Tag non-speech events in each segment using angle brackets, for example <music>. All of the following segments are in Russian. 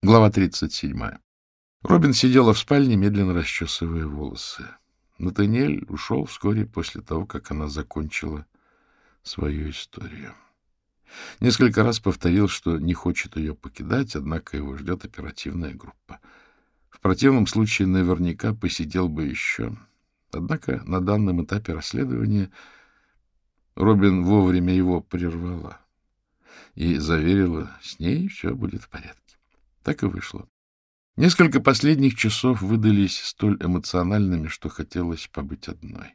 Глава 37. Робин сидела в спальне, медленно расчесывая волосы. Натаниэль ушел вскоре после того, как она закончила свою историю. Несколько раз повторил, что не хочет ее покидать, однако его ждет оперативная группа. В противном случае наверняка посидел бы еще. Однако на данном этапе расследования Робин вовремя его прервала и заверила, с ней все будет в порядке. Так и вышло. Несколько последних часов выдались столь эмоциональными, что хотелось побыть одной.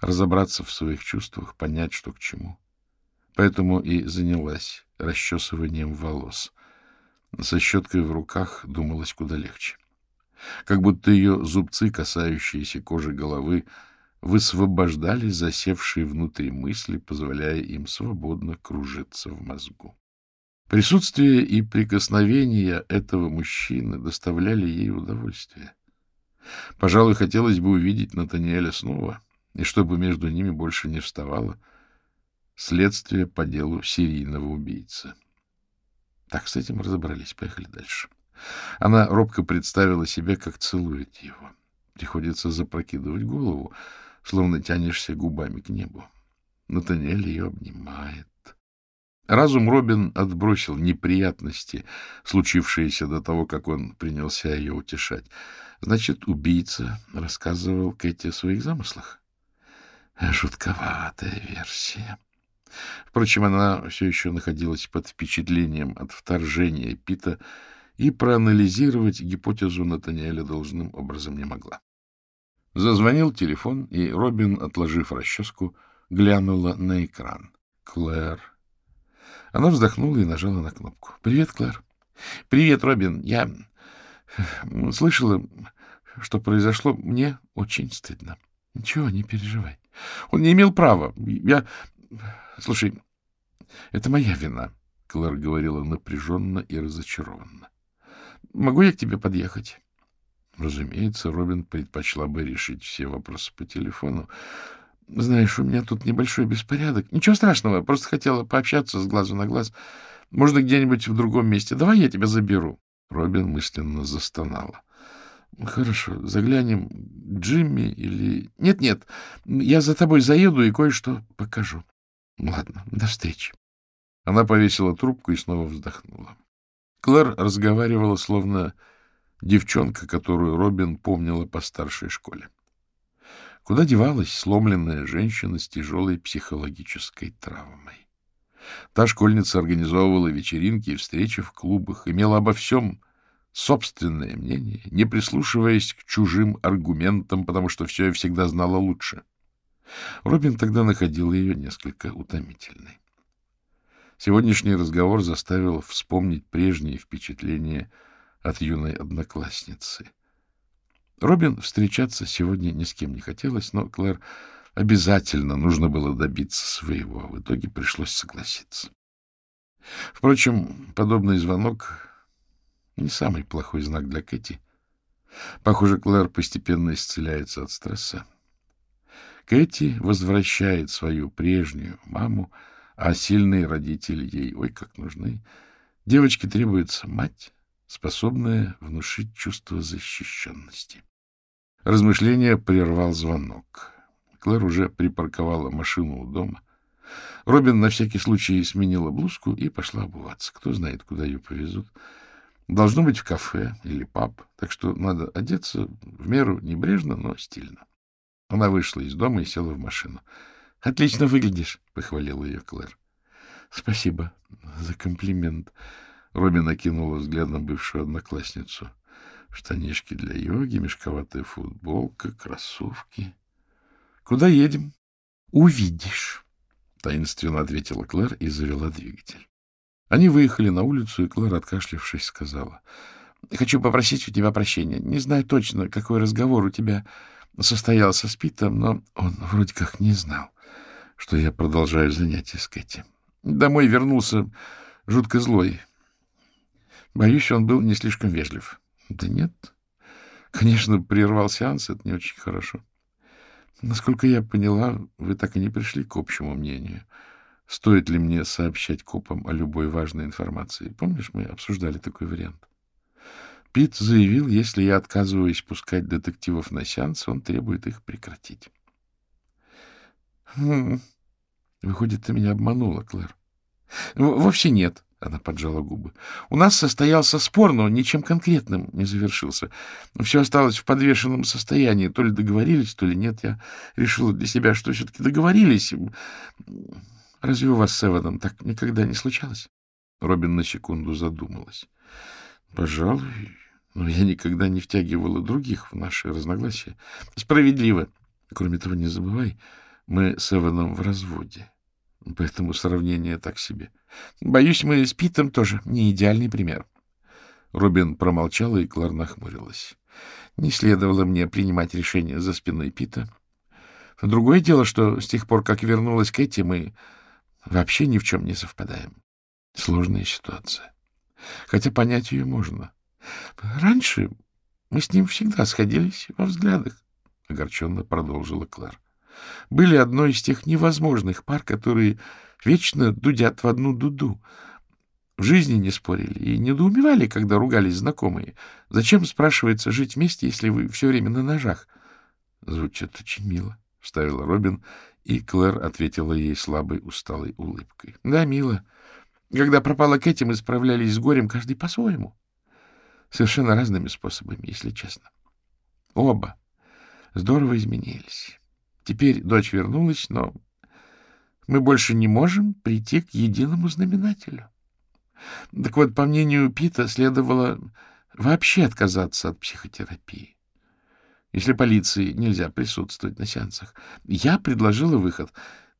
Разобраться в своих чувствах, понять, что к чему. Поэтому и занялась расчесыванием волос. Со щеткой в руках думалось куда легче. Как будто ее зубцы, касающиеся кожи головы, высвобождали засевшие внутри мысли, позволяя им свободно кружиться в мозгу. Присутствие и прикосновения этого мужчины доставляли ей удовольствие. Пожалуй, хотелось бы увидеть Натаниэля снова, и чтобы между ними больше не вставало следствие по делу серийного убийцы. Так, с этим разобрались. Поехали дальше. Она робко представила себе, как целует его. Приходится запрокидывать голову, словно тянешься губами к небу. Натаниэль ее обнимает. Разум Робин отбросил неприятности, случившиеся до того, как он принялся ее утешать. Значит, убийца рассказывал Кэти о своих замыслах. Жутковатая версия. Впрочем, она все еще находилась под впечатлением от вторжения Пита и проанализировать гипотезу Натаниэля должным образом не могла. Зазвонил телефон, и Робин, отложив расческу, глянула на экран. Клэр она вздохнула и нажала на кнопку. — Привет, Клэр. — Привет, Робин. Я слышала, что произошло. Мне очень стыдно. — Ничего, не переживай. Он не имел права. Я... Слушай, это моя вина, — Клэр говорила напряженно и разочарованно. — Могу я к тебе подъехать? Разумеется, Робин предпочла бы решить все вопросы по телефону, знаешь, у меня тут небольшой беспорядок. Ничего страшного, просто хотела пообщаться с глазу на глаз. Можно где-нибудь в другом месте. Давай я тебя заберу. Робин мысленно застонала. Хорошо, заглянем к Джимми или... Нет-нет, я за тобой заеду и кое-что покажу. Ладно, до встречи. Она повесила трубку и снова вздохнула. Клэр разговаривала, словно девчонка, которую Робин помнила по старшей школе. Куда девалась сломленная женщина с тяжелой психологической травмой? Та школьница организовывала вечеринки и встречи в клубах, имела обо всем собственное мнение, не прислушиваясь к чужим аргументам, потому что все и всегда знала лучше. Робин тогда находил ее несколько утомительной. Сегодняшний разговор заставил вспомнить прежние впечатления от юной одноклассницы. Робин встречаться сегодня ни с кем не хотелось, но Клэр обязательно нужно было добиться своего. В итоге пришлось согласиться. Впрочем, подобный звонок не самый плохой знак для Кэти. Похоже, Клэр постепенно исцеляется от стресса. Кэти возвращает свою прежнюю маму, а сильные родители ей ой как нужны. Девочке требуется мать, способная внушить чувство защищенности. Размышление прервал звонок. Клэр уже припарковала машину у дома. Робин на всякий случай сменила блузку и пошла обуваться. Кто знает, куда ее повезут. Должно быть в кафе или паб, так что надо одеться в меру небрежно, но стильно. Она вышла из дома и села в машину. — Отлично выглядишь, — похвалила ее Клэр. — Спасибо за комплимент. Робин окинула взглядом бывшую одноклассницу штанишки для йоги, мешковатая футболка, кроссовки. — Куда едем? — Увидишь, — таинственно ответила Клэр и завела двигатель. Они выехали на улицу, и Клэр, откашлившись, сказала. — Хочу попросить у тебя прощения. Не знаю точно, какой разговор у тебя состоялся с Питом, но он вроде как не знал, что я продолжаю занятия с Кэти. Домой вернулся жутко злой. Боюсь, он был не слишком вежлив. Да нет. Конечно, прервал сеанс, это не очень хорошо. Насколько я поняла, вы так и не пришли к общему мнению. Стоит ли мне сообщать копам о любой важной информации? Помнишь, мы обсуждали такой вариант? Пит заявил, если я отказываюсь пускать детективов на сеанс, он требует их прекратить. Хм. Выходит, ты меня обманула, Клэр. Вовсе нет. Она поджала губы. У нас состоялся спор, но ничем конкретным не завершился. Все осталось в подвешенном состоянии. То ли договорились, то ли нет. Я решила для себя, что все-таки договорились. Разве у вас с Эваном так никогда не случалось? Робин на секунду задумалась. Пожалуй, но я никогда не втягивала других в наши разногласия. Справедливо. Кроме того, не забывай, мы с Эваном в разводе. Поэтому сравнение так себе. Боюсь, мы с Питом тоже не идеальный пример. Робин промолчала, и Клар нахмурилась. Не следовало мне принимать решение за спиной Пита. Другое дело, что с тех пор, как вернулась Кэти, мы вообще ни в чем не совпадаем. Сложная ситуация. Хотя понять ее можно. Раньше мы с ним всегда сходились во взглядах, — огорченно продолжила Клар были одной из тех невозможных пар, которые вечно дудят в одну дуду. В жизни не спорили и недоумевали, когда ругались знакомые. Зачем, спрашивается, жить вместе, если вы все время на ножах? — Звучит очень мило, — вставила Робин, и Клэр ответила ей слабой, усталой улыбкой. — Да, мило. Когда пропала Кэти, мы справлялись с горем каждый по-своему. Совершенно разными способами, если честно. Оба здорово изменились. Теперь дочь вернулась, но мы больше не можем прийти к единому знаменателю. Так вот, по мнению Пита, следовало вообще отказаться от психотерапии. Если полиции нельзя присутствовать на сеансах. Я предложила выход.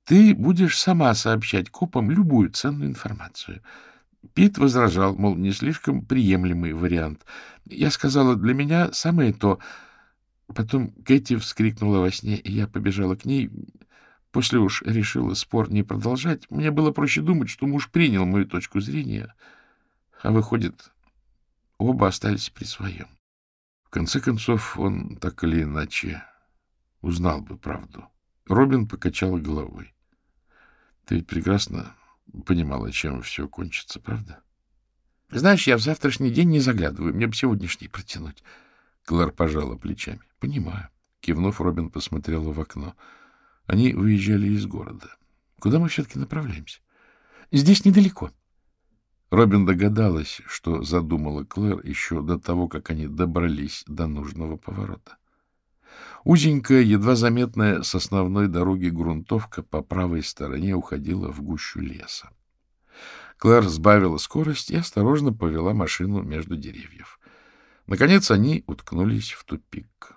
Ты будешь сама сообщать копам любую ценную информацию. Пит возражал, мол, не слишком приемлемый вариант. Я сказала, для меня самое то — Потом Кэти вскрикнула во сне, и я побежала к ней. После уж решила спор не продолжать. Мне было проще думать, что муж принял мою точку зрения, а выходит, оба остались при своем. В конце концов, он так или иначе узнал бы правду. Робин покачал головой. Ты ведь прекрасно понимала, чем все кончится, правда? Знаешь, я в завтрашний день не заглядываю, мне бы сегодняшний протянуть. Клэр пожала плечами. — Понимаю. Кивнув, Робин посмотрела в окно. Они выезжали из города. Куда мы все-таки направляемся? — Здесь недалеко. Робин догадалась, что задумала Клэр еще до того, как они добрались до нужного поворота. Узенькая, едва заметная с основной дороги грунтовка по правой стороне уходила в гущу леса. Клэр сбавила скорость и осторожно повела машину между деревьев. Наконец они уткнулись в тупик.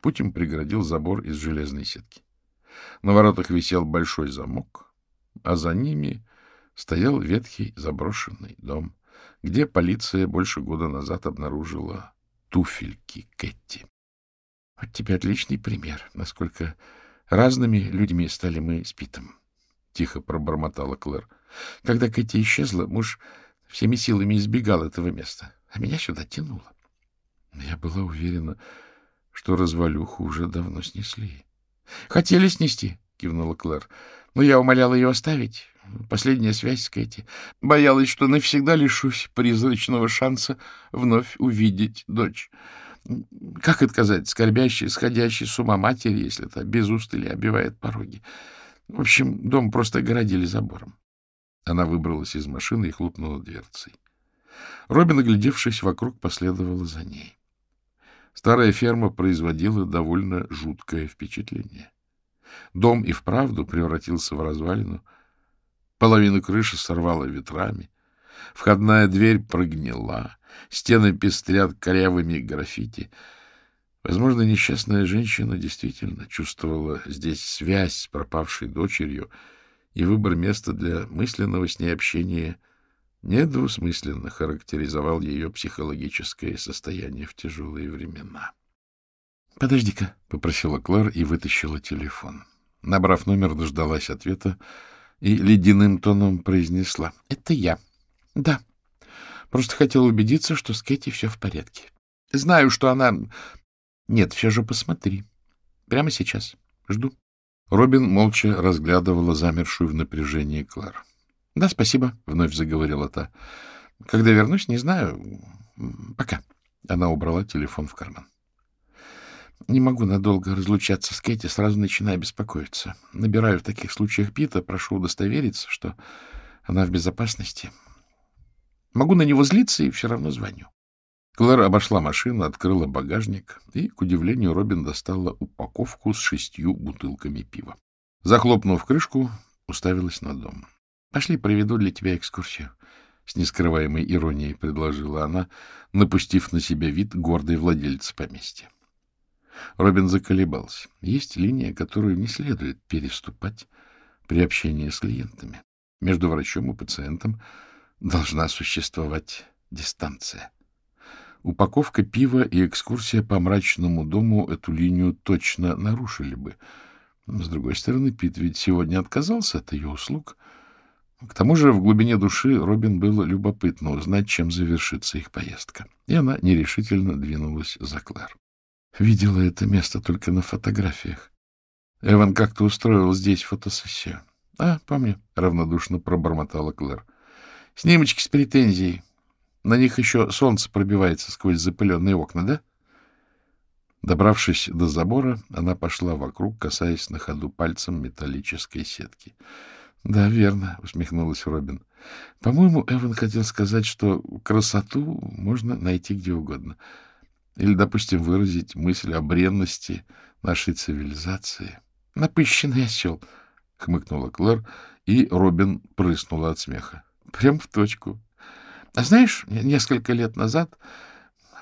Путь им преградил забор из железной сетки. На воротах висел большой замок, а за ними стоял ветхий заброшенный дом, где полиция больше года назад обнаружила туфельки Кэти. — Вот тебе отличный пример, насколько разными людьми стали мы с Питом, — тихо пробормотала Клэр. Когда Кэти исчезла, муж всеми силами избегал этого места, а меня сюда тянуло. Я была уверена, что развалюху уже давно снесли. — Хотели снести, — кивнула Клэр. — Но я умоляла ее оставить. Последняя связь с Кэти. Боялась, что навсегда лишусь призрачного шанса вновь увидеть дочь. Как отказать скорбящей, сходящей с ума матери, если это без устали обивает пороги? В общем, дом просто огородили забором. Она выбралась из машины и хлопнула дверцей. Робин, оглядевшись вокруг, последовала за ней. Старая ферма производила довольно жуткое впечатление. Дом и вправду превратился в развалину. Половину крыши сорвало ветрами. Входная дверь прогнила. Стены пестрят корявыми граффити. Возможно, несчастная женщина действительно чувствовала здесь связь с пропавшей дочерью, и выбор места для мысленного с ней общения недвусмысленно характеризовал ее психологическое состояние в тяжелые времена. — Подожди-ка, — попросила Клар и вытащила телефон. Набрав номер, дождалась ответа и ледяным тоном произнесла. — Это я. — Да. Просто хотела убедиться, что с Кэти все в порядке. Знаю, что она... Нет, все же посмотри. Прямо сейчас. Жду. Робин молча разглядывала замершую в напряжении Клар. — Да, спасибо, — вновь заговорила та. — Когда вернусь, не знаю. Пока. Она убрала телефон в карман. Не могу надолго разлучаться с Кэти, сразу начинаю беспокоиться. Набираю в таких случаях Пита, прошу удостовериться, что она в безопасности. Могу на него злиться и все равно звоню. Клэр обошла машину, открыла багажник, и, к удивлению, Робин достала упаковку с шестью бутылками пива. Захлопнув крышку, уставилась на дом. — Пошли, проведу для тебя экскурсию. С нескрываемой иронией предложила она, напустив на себя вид гордой владельца поместья. Робин заколебался. Есть линия, которую не следует переступать при общении с клиентами. Между врачом и пациентом должна существовать дистанция. Упаковка пива и экскурсия по мрачному дому эту линию точно нарушили бы. С другой стороны, Пит ведь сегодня отказался от ее услуг. К тому же в глубине души Робин было любопытно узнать, чем завершится их поездка. И она нерешительно двинулась за Клэр. Видела это место только на фотографиях. Эван как-то устроил здесь фотосессию. — А, помню, — равнодушно пробормотала Клэр. — Снимочки с претензией. На них еще солнце пробивается сквозь запыленные окна, да? Добравшись до забора, она пошла вокруг, касаясь на ходу пальцем металлической сетки. — Да, верно, — усмехнулась Робин. — По-моему, Эван хотел сказать, что красоту можно найти где угодно. — или, допустим, выразить мысль о бренности нашей цивилизации. — Напыщенный осел! — хмыкнула Клэр, и Робин прыснула от смеха. — Прям в точку. А знаешь, несколько лет назад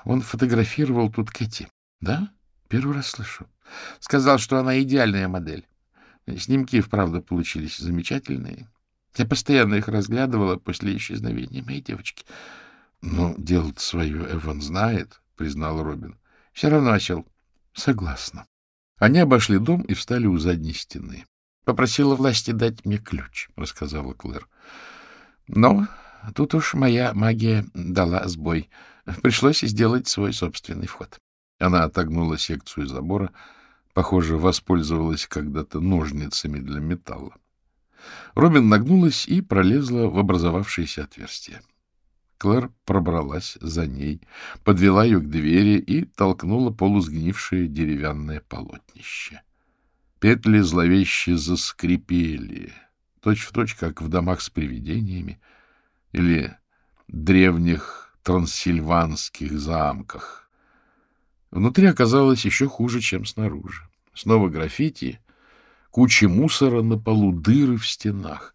он фотографировал тут Кэти. Да? Первый раз слышу. Сказал, что она идеальная модель. Снимки, вправду, получились замечательные. Я постоянно их разглядывала после исчезновения моей девочки. Ну, делать свое Эван знает, — признал Робин. — Все равно осел. — Согласна. Они обошли дом и встали у задней стены. — Попросила власти дать мне ключ, — рассказала Клэр. — Но тут уж моя магия дала сбой. Пришлось сделать свой собственный вход. Она отогнула секцию забора, похоже, воспользовалась когда-то ножницами для металла. Робин нагнулась и пролезла в образовавшееся отверстие. Клэр пробралась за ней, подвела ее к двери и толкнула полусгнившее деревянное полотнище. Петли зловеще заскрипели, точь-в-точь, точь, как в домах с привидениями или древних трансильванских замках. Внутри оказалось еще хуже, чем снаружи. Снова граффити, куча мусора на полу, дыры в стенах,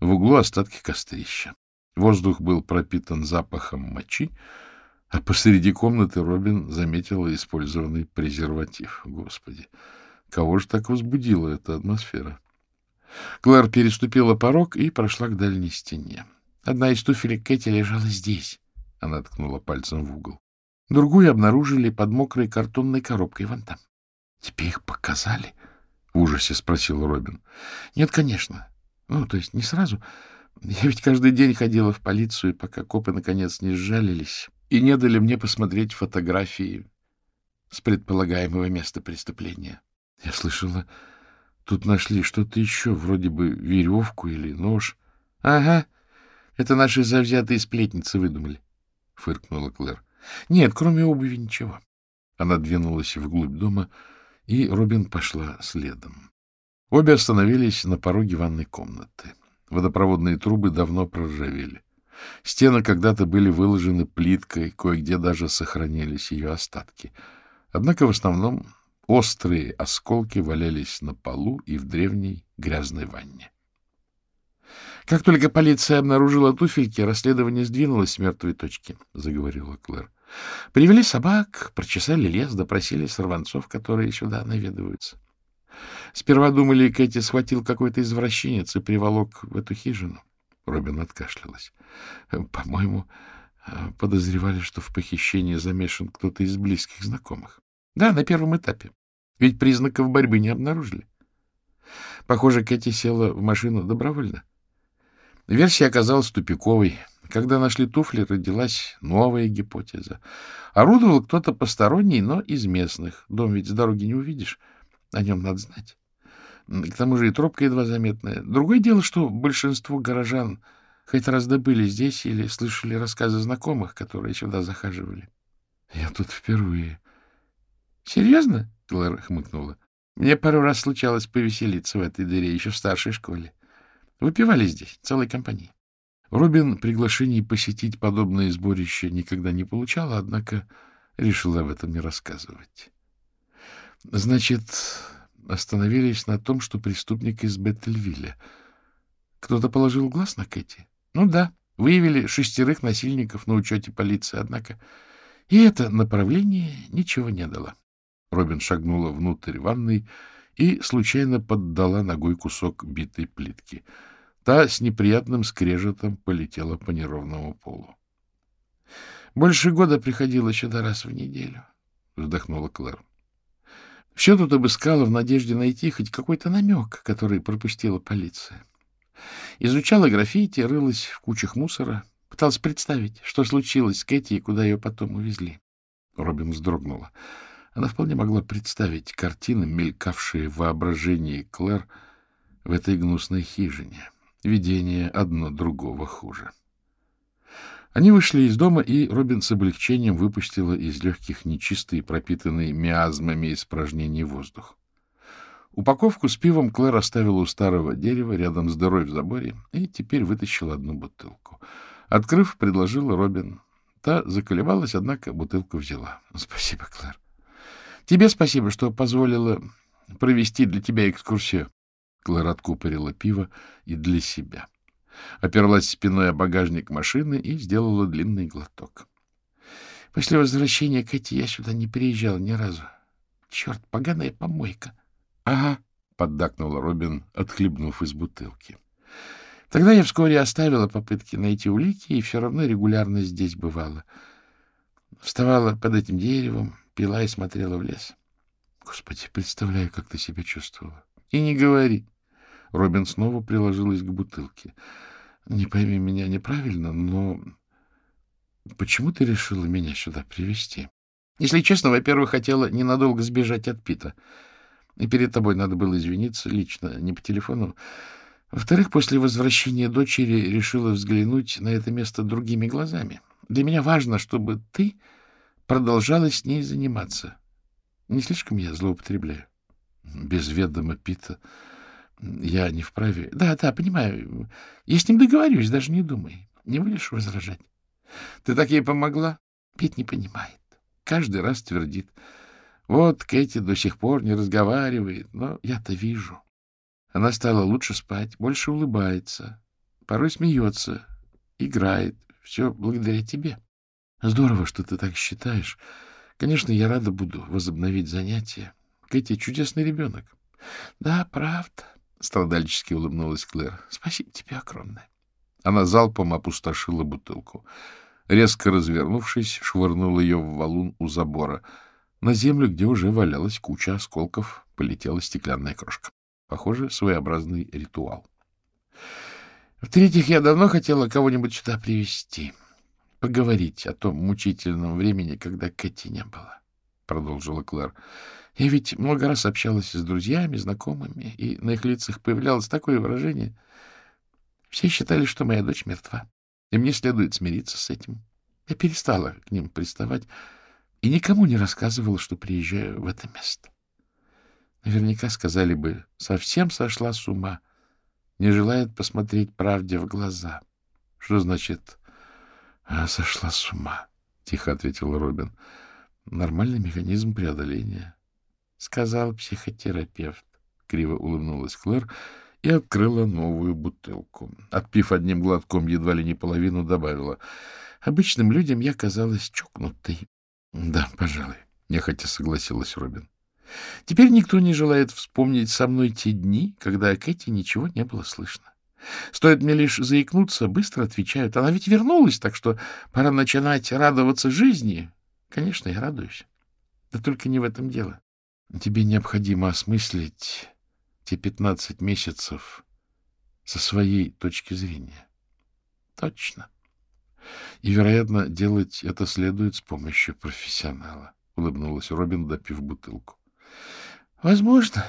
в углу остатки кострища. Воздух был пропитан запахом мочи, а посреди комнаты Робин заметила использованный презерватив. Господи, кого же так возбудила эта атмосфера? Клэр переступила порог и прошла к дальней стене. Одна из туфелек Кэти лежала здесь. Она ткнула пальцем в угол. Другую обнаружили под мокрой картонной коробкой вон там. — Тебе их показали? — в ужасе спросил Робин. — Нет, конечно. Ну, то есть не сразу. Я ведь каждый день ходила в полицию, пока копы наконец не сжалились и не дали мне посмотреть фотографии с предполагаемого места преступления. Я слышала, тут нашли что-то еще, вроде бы веревку или нож. — Ага, это наши завзятые сплетницы выдумали, — фыркнула Клэр. — Нет, кроме обуви ничего. Она двинулась вглубь дома, и Робин пошла следом. Обе остановились на пороге ванной комнаты. Водопроводные трубы давно проржавели. Стены когда-то были выложены плиткой, кое-где даже сохранились ее остатки. Однако в основном острые осколки валялись на полу и в древней грязной ванне. — Как только полиция обнаружила туфельки, расследование сдвинулось с мертвой точки, — заговорила Клэр. — Привели собак, прочесали лес, допросили сорванцов, которые сюда наведываются. Сперва думали, Кэти схватил какой-то извращенец и приволок в эту хижину. Робин откашлялась. По-моему, подозревали, что в похищении замешан кто-то из близких знакомых. Да, на первом этапе. Ведь признаков борьбы не обнаружили. Похоже, Кэти села в машину добровольно. Версия оказалась тупиковой. Когда нашли туфли, родилась новая гипотеза. Орудовал кто-то посторонний, но из местных. Дом ведь с дороги не увидишь. О нем надо знать. К тому же и тропка едва заметная. Другое дело, что большинство горожан хоть раз добыли здесь или слышали рассказы знакомых, которые сюда захаживали. — Я тут впервые. — Серьезно? — Клэр хмыкнула. — Мне пару раз случалось повеселиться в этой дыре еще в старшей школе. Выпивали здесь, целой компанией. Робин приглашений посетить подобное сборище никогда не получала, однако решила об этом не рассказывать. Значит, остановились на том, что преступник из Беттельвилля. Кто-то положил глаз на Кэти? Ну да, выявили шестерых насильников на учете полиции, однако и это направление ничего не дало. Робин шагнула внутрь ванной и случайно поддала ногой кусок битой плитки. Та с неприятным скрежетом полетела по неровному полу. — Больше года приходила сюда раз в неделю, — вздохнула Клэр. Все тут обыскала в надежде найти хоть какой-то намек, который пропустила полиция. Изучала граффити, рылась в кучах мусора, пыталась представить, что случилось с Кэти и куда ее потом увезли. Робин вздрогнула. Она вполне могла представить картины, мелькавшие в воображении Клэр в этой гнусной хижине. Видение одно другого хуже. Они вышли из дома, и Робин с облегчением выпустила из легких нечистый, пропитанный миазмами испражнений воздух. Упаковку с пивом Клэр оставила у старого дерева рядом с дырой в заборе и теперь вытащила одну бутылку. Открыв, предложила Робин. Та заколебалась, однако бутылку взяла. <laughs> — Спасибо, Клэр. — Тебе спасибо, что позволила провести для тебя экскурсию. Клэр откупорила пиво и для себя. — оперлась спиной о багажник машины и сделала длинный глоток. После возвращения Кэти я сюда не приезжал ни разу. Черт, поганая помойка. — Ага, — поддакнула Робин, отхлебнув из бутылки. Тогда я вскоре оставила попытки найти улики и все равно регулярно здесь бывала. Вставала под этим деревом, пила и смотрела в лес. Господи, представляю, как ты себя чувствовала. И не говори. Робин снова приложилась к бутылке. — Не пойми меня неправильно, но почему ты решила меня сюда привести? Если честно, во-первых, хотела ненадолго сбежать от Пита. И перед тобой надо было извиниться лично, не по телефону. Во-вторых, после возвращения дочери решила взглянуть на это место другими глазами. Для меня важно, чтобы ты продолжала с ней заниматься. Не слишком я злоупотребляю? Без ведома Пита я не вправе. Да, да, понимаю. Я с ним договорюсь, даже не думай. Не будешь возражать. Ты так ей помогла? Пит не понимает. Каждый раз твердит. Вот Кэти до сих пор не разговаривает, но я-то вижу. Она стала лучше спать, больше улыбается, порой смеется, играет. Все благодаря тебе. Здорово, что ты так считаешь. Конечно, я рада буду возобновить занятия. Кэти чудесный ребенок. Да, правда. — страдальчески улыбнулась Клэр. — Спасибо тебе огромное. Она залпом опустошила бутылку. Резко развернувшись, швырнула ее в валун у забора. На землю, где уже валялась куча осколков, полетела стеклянная крошка. Похоже, своеобразный ритуал. В-третьих, я давно хотела кого-нибудь сюда привести, поговорить о том мучительном времени, когда Кэти не было, — продолжила Клэр. Я ведь много раз общалась с друзьями, знакомыми, и на их лицах появлялось такое выражение. Все считали, что моя дочь мертва, и мне следует смириться с этим. Я перестала к ним приставать и никому не рассказывала, что приезжаю в это место. Наверняка сказали бы, совсем сошла с ума, не желает посмотреть правде в глаза. Что значит «А, «сошла с ума»? — тихо ответил Робин. — Нормальный механизм преодоления сказал психотерапевт. Криво улыбнулась Клэр и открыла новую бутылку. Отпив одним глотком едва ли не половину, добавила. Обычным людям я казалась чокнутой. — Да, пожалуй, — нехотя согласилась Робин. — Теперь никто не желает вспомнить со мной те дни, когда Кэти ничего не было слышно. Стоит мне лишь заикнуться, быстро отвечают. Она ведь вернулась, так что пора начинать радоваться жизни. Конечно, я радуюсь. Да только не в этом дело. Тебе необходимо осмыслить те пятнадцать месяцев со своей точки зрения. Точно. И, вероятно, делать это следует с помощью профессионала, — улыбнулась Робин, допив бутылку. — Возможно.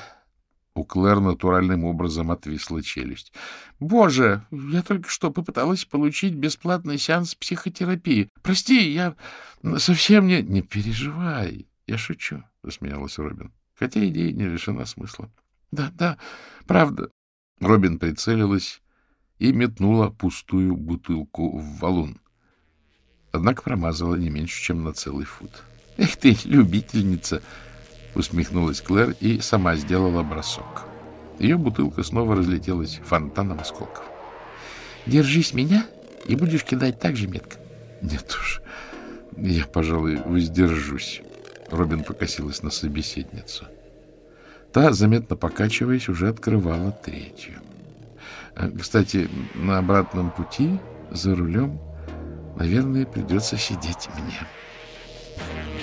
У Клэр натуральным образом отвисла челюсть. — Боже, я только что попыталась получить бесплатный сеанс психотерапии. Прости, я совсем не... — Не переживай, я шучу, — засмеялась Робин. Хотя идея не лишена смысла. — Да, да, правда. Робин прицелилась и метнула пустую бутылку в валун. Однако промазала не меньше, чем на целый фут. — Эх ты, любительница! — усмехнулась Клэр и сама сделала бросок. Ее бутылка снова разлетелась фонтаном осколков. — Держись меня, и будешь кидать так же метко. — Нет уж, я, пожалуй, воздержусь. Робин покосилась на собеседницу. Та, заметно покачиваясь, уже открывала третью. Э, кстати, на обратном пути за рулем, наверное, придется сидеть мне. —